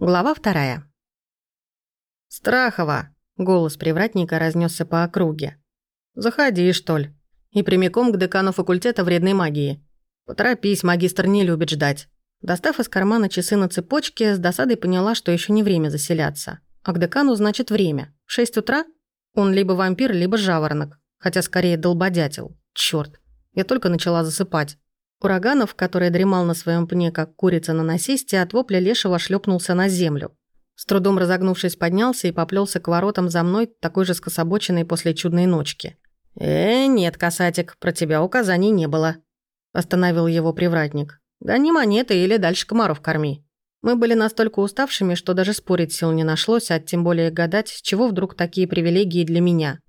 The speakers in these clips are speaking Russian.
Глава вторая. «Страхова!» — голос привратника разнесся по округе. «Заходи, что ли, и прямиком к декану факультета вредной магии. Поторопись, магистр не любит ждать». Достав из кармана часы на цепочке, с досадой поняла, что еще не время заселяться. А к декану значит время. В шесть утра? Он либо вампир, либо жаворонок. Хотя скорее долбодятел. Черт, Я только начала засыпать. Ураганов, который дремал на своем пне, как курица на насесте, от вопля лешего шлепнулся на землю. С трудом разогнувшись, поднялся и поплелся к воротам за мной, такой же скособоченной после чудной ночки. «Э, нет, касатик, про тебя указаний не было», – остановил его привратник. «Гони монеты или дальше комаров корми». Мы были настолько уставшими, что даже спорить сил не нашлось, а тем более гадать, с чего вдруг такие привилегии для меня.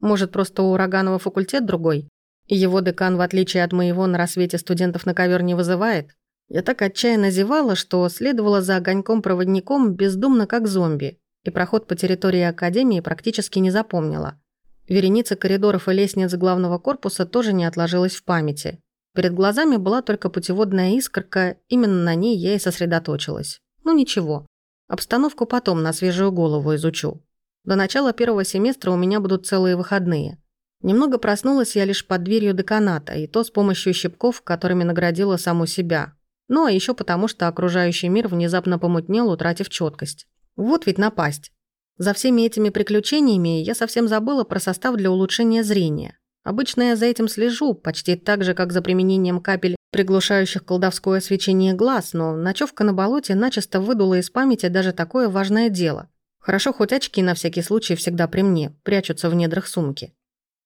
Может, просто у Ураганова факультет другой? Его декан, в отличие от моего, на рассвете студентов на ковер не вызывает. Я так отчаянно зевала, что следовала за огоньком-проводником бездумно как зомби, и проход по территории Академии практически не запомнила. Вереница коридоров и лестниц главного корпуса тоже не отложилась в памяти. Перед глазами была только путеводная искорка, именно на ней я и сосредоточилась. Ну ничего, обстановку потом на свежую голову изучу. До начала первого семестра у меня будут целые выходные. Немного проснулась я лишь под дверью деканата, и то с помощью щипков, которыми наградила саму себя. Ну а еще потому, что окружающий мир внезапно помутнел, утратив четкость. Вот ведь напасть. За всеми этими приключениями я совсем забыла про состав для улучшения зрения. Обычно я за этим слежу, почти так же, как за применением капель, приглушающих колдовское свечение глаз, но ночевка на болоте начисто выдула из памяти даже такое важное дело. Хорошо, хоть очки на всякий случай всегда при мне, прячутся в недрах сумки.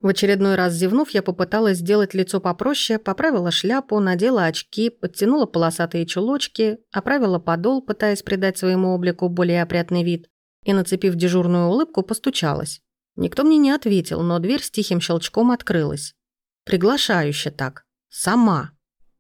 В очередной раз зевнув, я попыталась сделать лицо попроще, поправила шляпу, надела очки, подтянула полосатые чулочки, оправила подол, пытаясь придать своему облику более опрятный вид, и, нацепив дежурную улыбку, постучалась. Никто мне не ответил, но дверь с тихим щелчком открылась. Приглашающе так. Сама.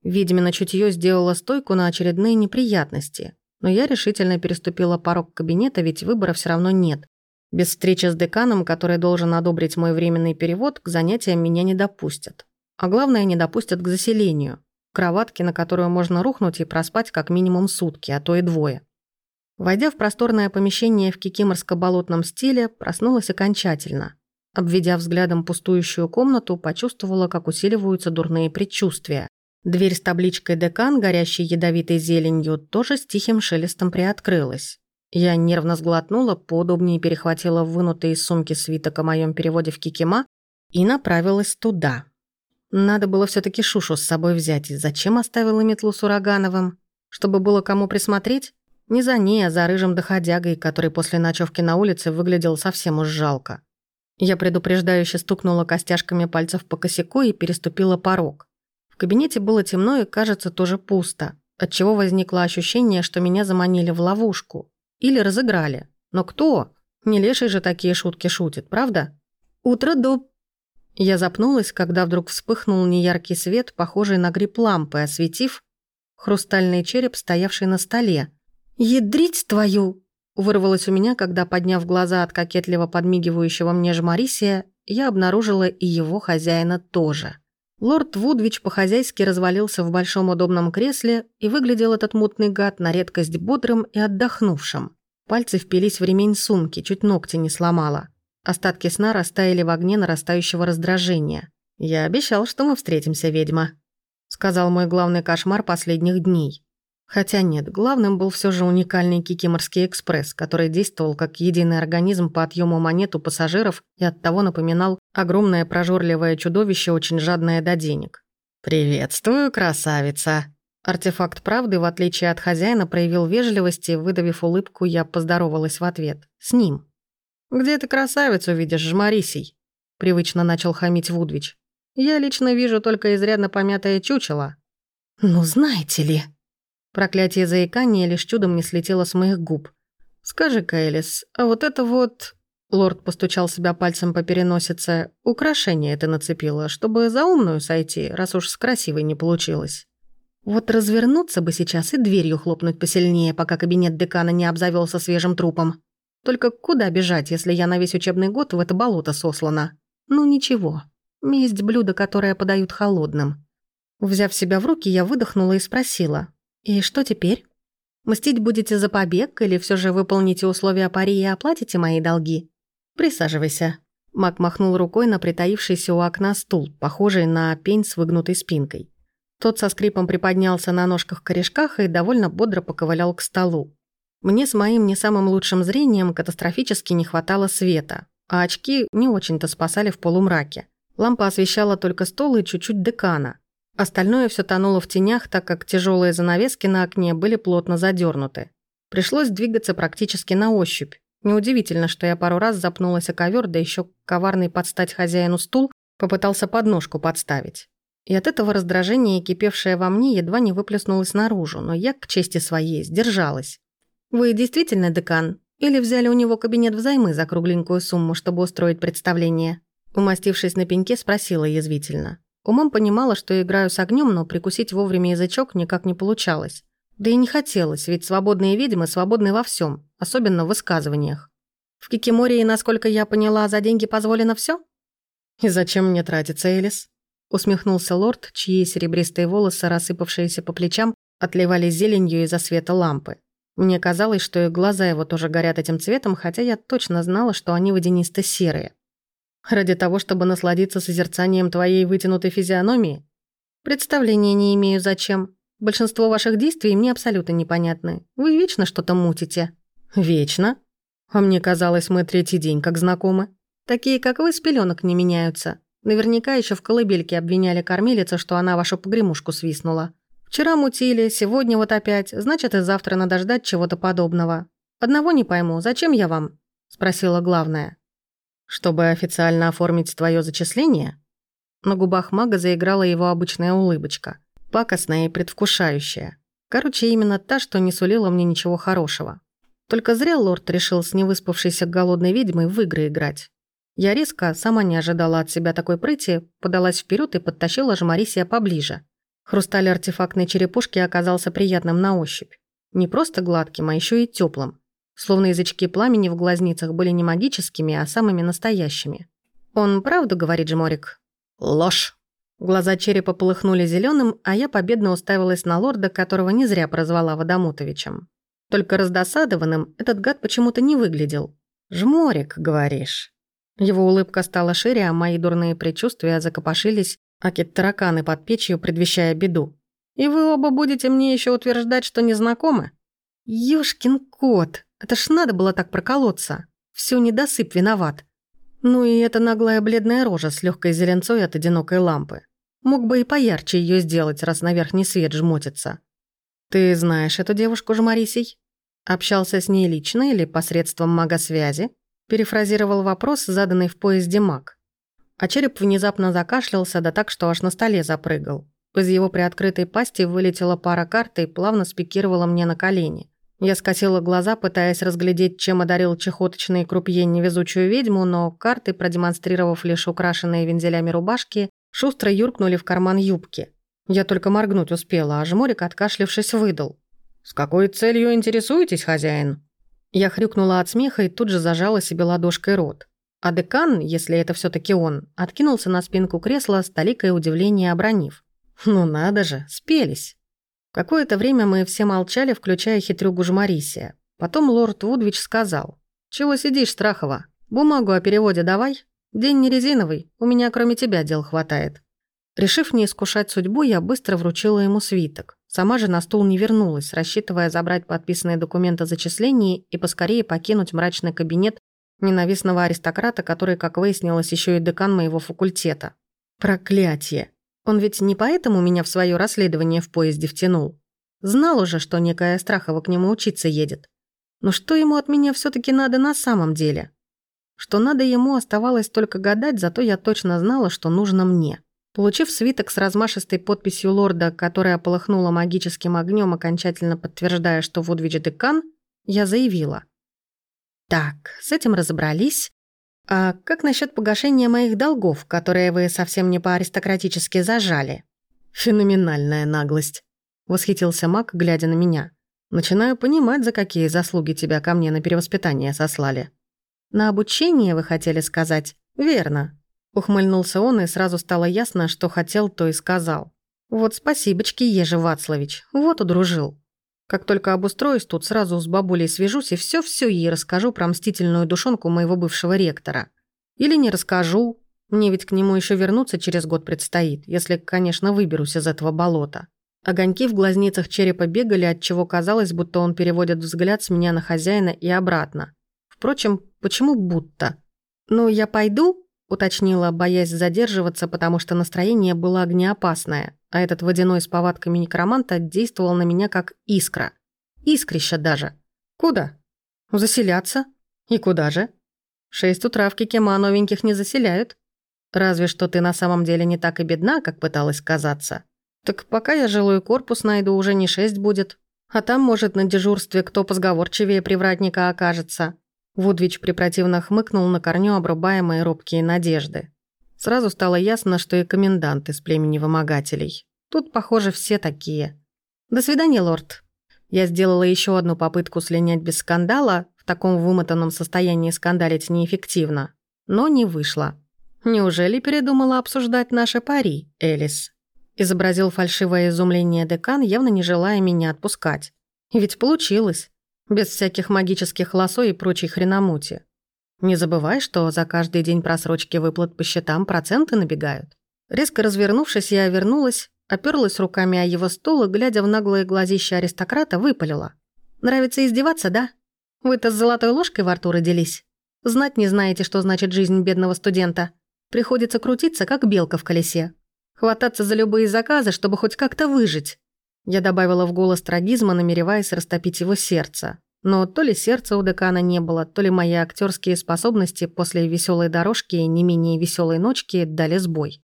Видимо, чутье сделала стойку на очередные неприятности. Но я решительно переступила порог кабинета, ведь выбора все равно нет. Без встречи с деканом, который должен одобрить мой временный перевод, к занятиям меня не допустят. А главное, не допустят к заселению. Кроватки, на которую можно рухнуть и проспать как минимум сутки, а то и двое. Войдя в просторное помещение в кикиморско-болотном стиле, проснулась окончательно. Обведя взглядом пустующую комнату, почувствовала, как усиливаются дурные предчувствия. Дверь с табличкой «Декан», горящей ядовитой зеленью, тоже с тихим шелестом приоткрылась. Я нервно сглотнула, поудобнее перехватила вынутый из сумки свиток о моем переводе в Кикима и направилась туда. Надо было все таки Шушу с собой взять, зачем оставила метлу с Урагановым? Чтобы было кому присмотреть? Не за ней, а за рыжим доходягой, который после ночевки на улице выглядел совсем уж жалко. Я предупреждающе стукнула костяшками пальцев по косяку и переступила порог. В кабинете было темно и, кажется, тоже пусто, отчего возникло ощущение, что меня заманили в ловушку. Или разыграли. Но кто? Не леший же такие шутки шутит, правда? Утро до... Я запнулась, когда вдруг вспыхнул неяркий свет, похожий на гриб лампы, осветив хрустальный череп, стоявший на столе. «Ядрить твою!» Вырвалось у меня, когда, подняв глаза от кокетливо подмигивающего мне Жмарисия, я обнаружила и его хозяина тоже. Лорд Вудвич по-хозяйски развалился в большом удобном кресле, и выглядел этот мутный гад на редкость бодрым и отдохнувшим. Пальцы впились в ремень сумки, чуть ногти не сломала. Остатки сна растаяли в огне нарастающего раздражения. «Я обещал, что мы встретимся, ведьма», — сказал мой главный кошмар последних дней. Хотя нет, главным был все же уникальный Кикиморский экспресс, который действовал как единый организм по отъему монет у пассажиров и оттого напоминал огромное прожорливое чудовище, очень жадное до денег. «Приветствую, красавица!» Артефакт правды, в отличие от хозяина, проявил вежливость и, выдавив улыбку, я поздоровалась в ответ. С ним. «Где ты красавицу видишь, Жмарисий?» Привычно начал хамить Вудвич. «Я лично вижу только изрядно помятое чучело». «Ну, знаете ли...» Проклятие заикания лишь чудом не слетело с моих губ. «Скажи-ка, Элис, а вот это вот...» Лорд постучал себя пальцем по переносице. «Украшение это нацепило, чтобы за умную сойти, раз уж с красивой не получилось». Вот развернуться бы сейчас и дверью хлопнуть посильнее, пока кабинет декана не обзавелся свежим трупом. Только куда бежать, если я на весь учебный год в это болото сослана? Ну ничего. Месть блюдо, которое подают холодным. Взяв себя в руки, я выдохнула и спросила. «И что теперь?» Мстить будете за побег или все же выполните условия пари и оплатите мои долги? Присаживайся». Мак махнул рукой на притаившийся у окна стул, похожий на пень с выгнутой спинкой. Тот со скрипом приподнялся на ножках-корешках и довольно бодро поковылял к столу. Мне с моим не самым лучшим зрением катастрофически не хватало света, а очки не очень-то спасали в полумраке. Лампа освещала только стол и чуть-чуть декана. Остальное все тонуло в тенях, так как тяжелые занавески на окне были плотно задернуты. Пришлось двигаться практически на ощупь. Неудивительно, что я пару раз запнулась о ковер, да еще коварный подстать хозяину стул попытался подножку подставить. И от этого раздражение, кипевшее во мне, едва не выплеснулось наружу, но я, к чести своей, сдержалась. «Вы действительно декан? Или взяли у него кабинет взаймы за кругленькую сумму, чтобы устроить представление?» Умастившись на пеньке, спросила язвительно. Умом понимала, что играю с огнем, но прикусить вовремя язычок никак не получалось. Да и не хотелось, ведь свободные ведьмы свободны во всем, особенно в высказываниях. В Кикимории, насколько я поняла, за деньги позволено все? «И зачем мне тратиться, Элис?» Усмехнулся лорд, чьи серебристые волосы, рассыпавшиеся по плечам, отливались зеленью из-за света лампы. Мне казалось, что и глаза его тоже горят этим цветом, хотя я точно знала, что они водянисто-серые. Ради того, чтобы насладиться созерцанием твоей вытянутой физиономии? Представления не имею зачем. Большинство ваших действий мне абсолютно непонятны. Вы вечно что-то мутите. Вечно? А мне казалось, мы третий день как знакомы. Такие, как вы, с пеленок не меняются. Наверняка еще в колыбельке обвиняли кормилица, что она вашу погремушку свистнула. Вчера мутили, сегодня вот опять, значит и завтра надо ждать чего-то подобного. Одного не пойму, зачем я вам? Спросила главная. «Чтобы официально оформить твое зачисление?» На губах мага заиграла его обычная улыбочка, пакостная и предвкушающая. Короче, именно та, что не сулила мне ничего хорошего. Только зря лорд решил с невыспавшейся голодной ведьмой в игры играть. Я резко, сама не ожидала от себя такой прыти, подалась вперед и подтащила Жмарисия поближе. Хрусталь артефактной черепушки оказался приятным на ощупь. Не просто гладким, а еще и теплым. Словно язычки пламени в глазницах были не магическими, а самыми настоящими. «Он правду говорит, Жморик?» «Ложь!» Глаза черепа полыхнули зеленым, а я победно уставилась на лорда, которого не зря прозвала Водомутовичем. Только раздосадованным этот гад почему-то не выглядел. «Жморик, говоришь?» Его улыбка стала шире, а мои дурные предчувствия закопошились, аки тараканы под печью, предвещая беду. «И вы оба будете мне еще утверждать, что не знакомы?» «Ёшкин кот!» Это ж надо было так проколоться. Всё недосып виноват. Ну и эта наглая бледная рожа с легкой зеленцой от одинокой лампы. Мог бы и поярче ее сделать, раз на верхний свет жмотится. Ты знаешь эту девушку Жмарисей? Общался с ней лично или посредством мага-связи? Перефразировал вопрос, заданный в поезде маг. А череп внезапно закашлялся, да так, что аж на столе запрыгал. Из его приоткрытой пасти вылетела пара карт и плавно спикировала мне на колени. Я скосила глаза, пытаясь разглядеть, чем одарил чехоточный крупье невезучую ведьму, но карты, продемонстрировав лишь украшенные вензелями рубашки, шустро юркнули в карман юбки. Я только моргнуть успела, а жмурик, откашлившись, выдал. «С какой целью интересуетесь, хозяин?» Я хрюкнула от смеха и тут же зажала себе ладошкой рот. А декан, если это все таки он, откинулся на спинку кресла с толикой удивления обронив. «Ну надо же, спелись!» Какое-то время мы все молчали, включая хитрюгу Жмарисия. Потом лорд Вудвич сказал. «Чего сидишь, Страхова? Бумагу о переводе давай. День не резиновый, у меня кроме тебя дел хватает». Решив не искушать судьбу, я быстро вручила ему свиток. Сама же на стул не вернулась, рассчитывая забрать подписанные документы о зачислении и поскорее покинуть мрачный кабинет ненавистного аристократа, который, как выяснилось, еще и декан моего факультета. Проклятие! Он ведь не поэтому меня в свое расследование в поезде втянул. Знал уже, что некая Страхова к нему учиться едет. Но что ему от меня все таки надо на самом деле? Что надо ему оставалось только гадать, зато я точно знала, что нужно мне. Получив свиток с размашистой подписью лорда, которая полыхнула магическим огнем, окончательно подтверждая, что Вудвич декан, я заявила. «Так, с этим разобрались. «А как насчет погашения моих долгов, которые вы совсем не по-аристократически зажали?» «Феноменальная наглость», — восхитился Мак, глядя на меня. «Начинаю понимать, за какие заслуги тебя ко мне на перевоспитание сослали». «На обучение, вы хотели сказать?» «Верно», — ухмыльнулся он, и сразу стало ясно, что хотел, то и сказал. «Вот спасибочки, Ежи Вацлавич, вот удружил». Как только обустроюсь тут, сразу с бабулей свяжусь и все-все ей расскажу про мстительную душонку моего бывшего ректора. Или не расскажу. Мне ведь к нему еще вернуться через год предстоит, если, конечно, выберусь из этого болота. Огоньки в глазницах черепа бегали, отчего казалось, будто он переводит взгляд с меня на хозяина и обратно. Впрочем, почему будто? «Ну, я пойду?» – уточнила, боясь задерживаться, потому что настроение было огнеопасное, а этот водяной с повадками некроманта действовал на меня как искра. Искрища даже. «Куда?» «Заселяться. И куда же?» «Шесть утра в Кикема новеньких не заселяют. Разве что ты на самом деле не так и бедна, как пыталась казаться. Так пока я жилой корпус найду, уже не шесть будет. А там, может, на дежурстве кто позговорчивее привратника окажется». Вудвич препротивно хмыкнул на корню, обрубая мои робкие надежды. Сразу стало ясно, что и комендант из племени вымогателей. Тут, похоже, все такие. «До свидания, лорд». Я сделала еще одну попытку слинять без скандала, в таком вымотанном состоянии скандалить неэффективно. Но не вышло. «Неужели передумала обсуждать наши пари, Элис?» Изобразил фальшивое изумление декан, явно не желая меня отпускать. Ведь получилось. Без всяких магических лосо и прочей хреномути. Не забывай, что за каждый день просрочки выплат по счетам проценты набегают. Резко развернувшись, я вернулась, оперлась руками о его стол и, глядя в наглые глазища аристократа, выпалила. «Нравится издеваться, да? Вы-то с золотой ложкой во рту родились? Знать не знаете, что значит жизнь бедного студента. Приходится крутиться, как белка в колесе. Хвататься за любые заказы, чтобы хоть как-то выжить». Я добавила в голос трагизма, намереваясь растопить его сердце. Но то ли сердца у декана не было, то ли мои актерские способности после веселой дорожки и не менее веселой ночки дали сбой.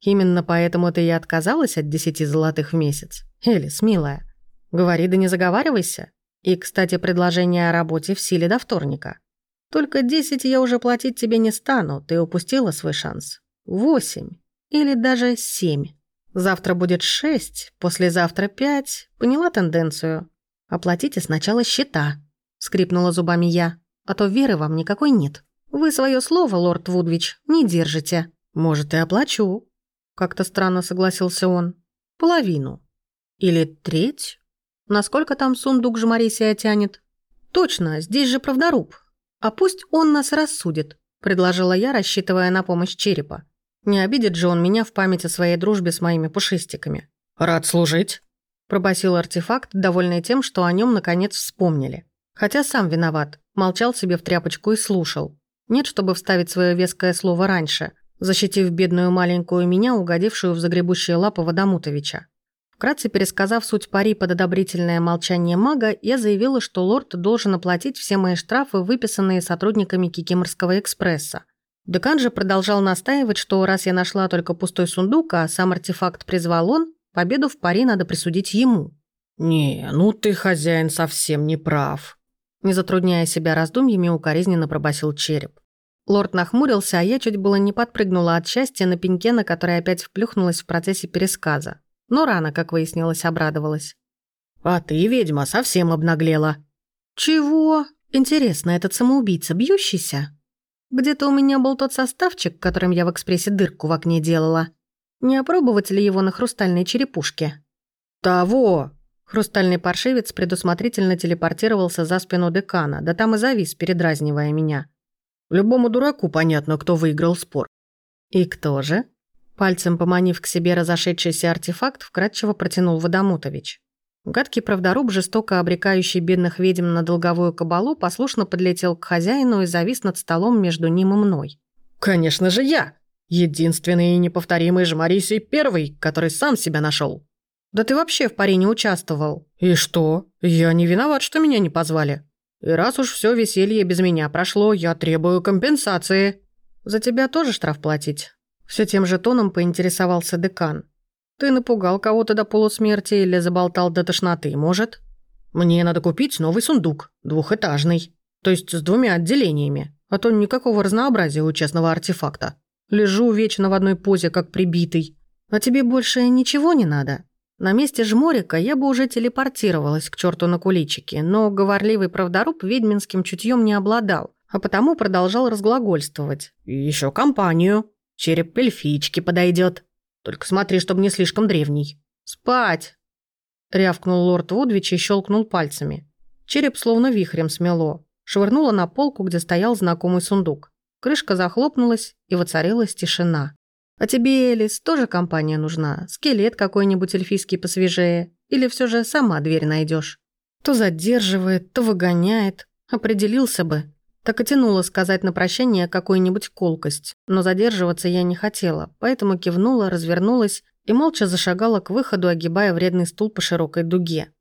Именно поэтому ты и отказалась от десяти золотых в месяц. Элис, милая, говори да не заговаривайся. И, кстати, предложение о работе в силе до вторника. Только десять я уже платить тебе не стану, ты упустила свой шанс. Восемь. Или даже семь. Завтра будет шесть, послезавтра пять. Поняла тенденцию? «Оплатите сначала счета», — скрипнула зубами я, «а то веры вам никакой нет. Вы свое слово, лорд Вудвич, не держите. Может, и оплачу». Как-то странно согласился он. «Половину. Или треть? Насколько там сундук Жмарисия тянет?» «Точно, здесь же правдоруб. А пусть он нас рассудит», — предложила я, рассчитывая на помощь черепа. Не обидит же он меня в память о своей дружбе с моими пушистиками. «Рад служить», Пробасил артефакт, довольный тем, что о нем наконец вспомнили. Хотя сам виноват, молчал себе в тряпочку и слушал. Нет, чтобы вставить свое веское слово раньше, защитив бедную маленькую меня, угодившую в загребущие лапы Водомутовича. Вкратце пересказав суть пари под одобрительное молчание мага, я заявила, что лорд должен оплатить все мои штрафы, выписанные сотрудниками Кикиморского экспресса. Декан же продолжал настаивать, что раз я нашла только пустой сундук, а сам артефакт призвал он, Победу в пари надо присудить ему. «Не, ну ты, хозяин, совсем не прав», не затрудняя себя раздумьями, укоризненно пробасил череп. Лорд нахмурился, а я чуть было не подпрыгнула от счастья на пеньке, на который опять вплюхнулась в процессе пересказа. Но рано, как выяснилось, обрадовалась. «А ты, ведьма, совсем обнаглела». «Чего? Интересно, этот самоубийца бьющийся? Где-то у меня был тот составчик, которым я в экспрессе дырку в окне делала. Не опробовать ли его на хрустальной черепушке? «Того!» Хрустальный паршивец предусмотрительно телепортировался за спину декана, да там и завис, передразнивая меня. Любому дураку понятно, кто выиграл спор. «И кто же?» Пальцем поманив к себе разошедшийся артефакт, вкратчиво протянул Водомутович. Гадкий правдоруб, жестоко обрекающий бедных ведьм на долговую кабалу, послушно подлетел к хозяину и завис над столом между ним и мной. «Конечно же я!» Единственный и неповторимый Жмарисий первый, который сам себя нашел. Да ты вообще в паре не участвовал. И что? Я не виноват, что меня не позвали. И раз уж все веселье без меня прошло, я требую компенсации. За тебя тоже штраф платить? Все тем же тоном поинтересовался декан. Ты напугал кого-то до полусмерти или заболтал до тошноты, может? Мне надо купить новый сундук, двухэтажный. То есть с двумя отделениями, а то никакого разнообразия у честного артефакта. Лежу вечно в одной позе, как прибитый. А тебе больше ничего не надо? На месте жморика я бы уже телепортировалась к черту на куличике, но говорливый правдоруб ведьминским чутьем не обладал, а потому продолжал разглагольствовать. Еще компанию. Череп эльфички подойдет. Только смотри, чтобы не слишком древний. Спать. рявкнул лорд Вудвич и щелкнул пальцами. Череп словно вихрем смело. Швырнула на полку, где стоял знакомый сундук. Крышка захлопнулась, и воцарилась тишина. «А тебе, Элис, тоже компания нужна? Скелет какой-нибудь эльфийский посвежее? Или все же сама дверь найдешь? То задерживает, то выгоняет. Определился бы. Так и тянуло сказать на прощание какую-нибудь колкость. Но задерживаться я не хотела, поэтому кивнула, развернулась и молча зашагала к выходу, огибая вредный стул по широкой дуге.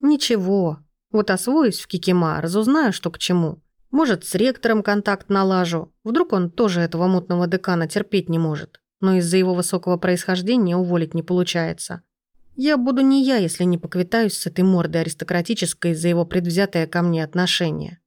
«Ничего. Вот освоюсь в Кикима, разузнаю, что к чему. Может, с ректором контакт налажу. Вдруг он тоже этого мутного декана терпеть не может. Но из-за его высокого происхождения уволить не получается. Я буду не я, если не поквитаюсь с этой мордой аристократической за его предвзятое ко мне отношение.